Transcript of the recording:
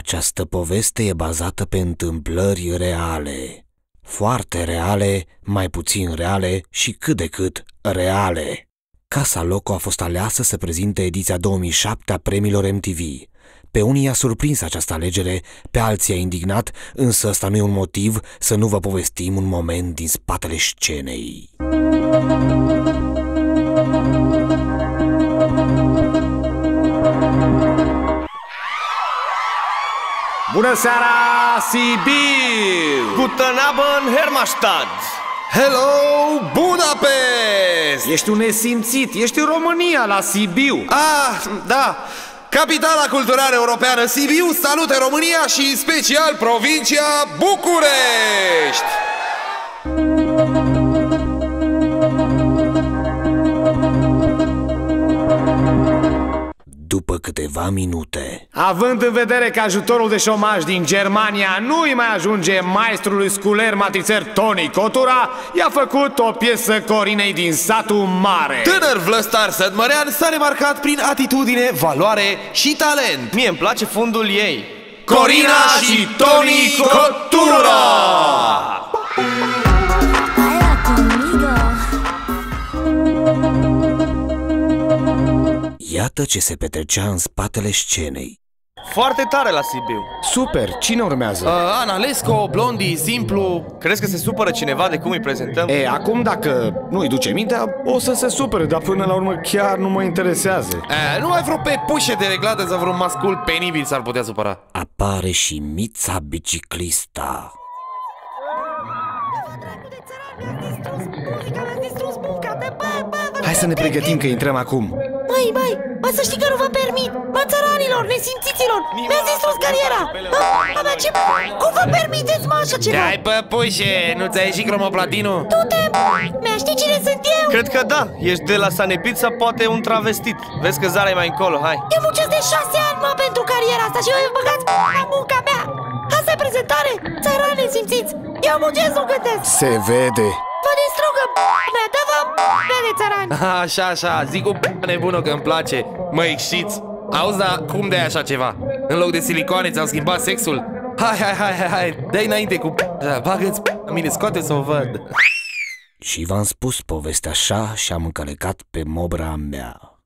Această poveste e bazată pe întâmplări reale. Foarte reale, mai puțin reale și cât de cât reale. Casa Loco a fost aleasă să prezinte ediția 2007 a premiilor MTV. Pe unii a surprins această alegere, pe alții a indignat, însă ăsta nu e un motiv să nu vă povestim un moment din spatele scenei. Bună seara, Sibiu! Guten Abend, Hermannstadt! Hello, Budapest! Ești un nesimțit, ești în România, la Sibiu Ah, da, capitala culturală europeană Sibiu salută România și special provincia București! După câteva minute, Având în vedere că ajutorul de șomaj din Germania nu îi mai ajunge maestrului sculer matrițer Tony Cotura, i-a făcut o piesă Corinei din satul mare Tânăr vlăstar sădmărean s-a remarcat prin atitudine, valoare și talent Mie îmi place fundul ei Corina și Tony Cotura! Baila conmigo. iată ce se petrecea în spatele scenei. Foarte tare la Sibiu Super, cine urmează? Uh, Analesco, Blondie, simplu Crezi că se supără cineva de cum îi prezentăm? E, acum dacă nu-i duce mintea, o să se supere, dar până la urmă chiar nu mă interesează uh, Numai vreo pe pușe de reglată sau vreun mascul penibil s-ar putea supăra Apare și Mița biciclista. Hai să ne pregătim că intrăm acum Măi, măi, mă să știi că nu vă permit. Mă țăranilor, nesimțiților Mi-ați distrus cariera. Mă, mă, mă, ce, cum vă permiteți, mă, așa ceva? Hai pe pușe, nu ți-a ieșit cromoplatinul? Du-te, mi-a ști cine sunt eu. Cred că da, ești de la Sanepizza, poate un travestit. Vezi că Zara e mai încolo, hai. Eu muncesc de șase ani, mă, pentru cariera asta Și voi băgați la munca mea. Asta e prezentare, țărani nesimțiți. Eu muncesc, nu gândesc. Se vede de țărani Așa, așa, zic o p***a nebună că îmi place Mă ieșiți Auzi, dar cum de așa ceva? În loc de silicoane ți-au schimbat sexul? Hai, hai, hai, hai, hai, dai înainte cu p***a Bagă-ți p***a mine, scoate să o văd Și v-am spus povestea așa și am încălecat pe mobra mea.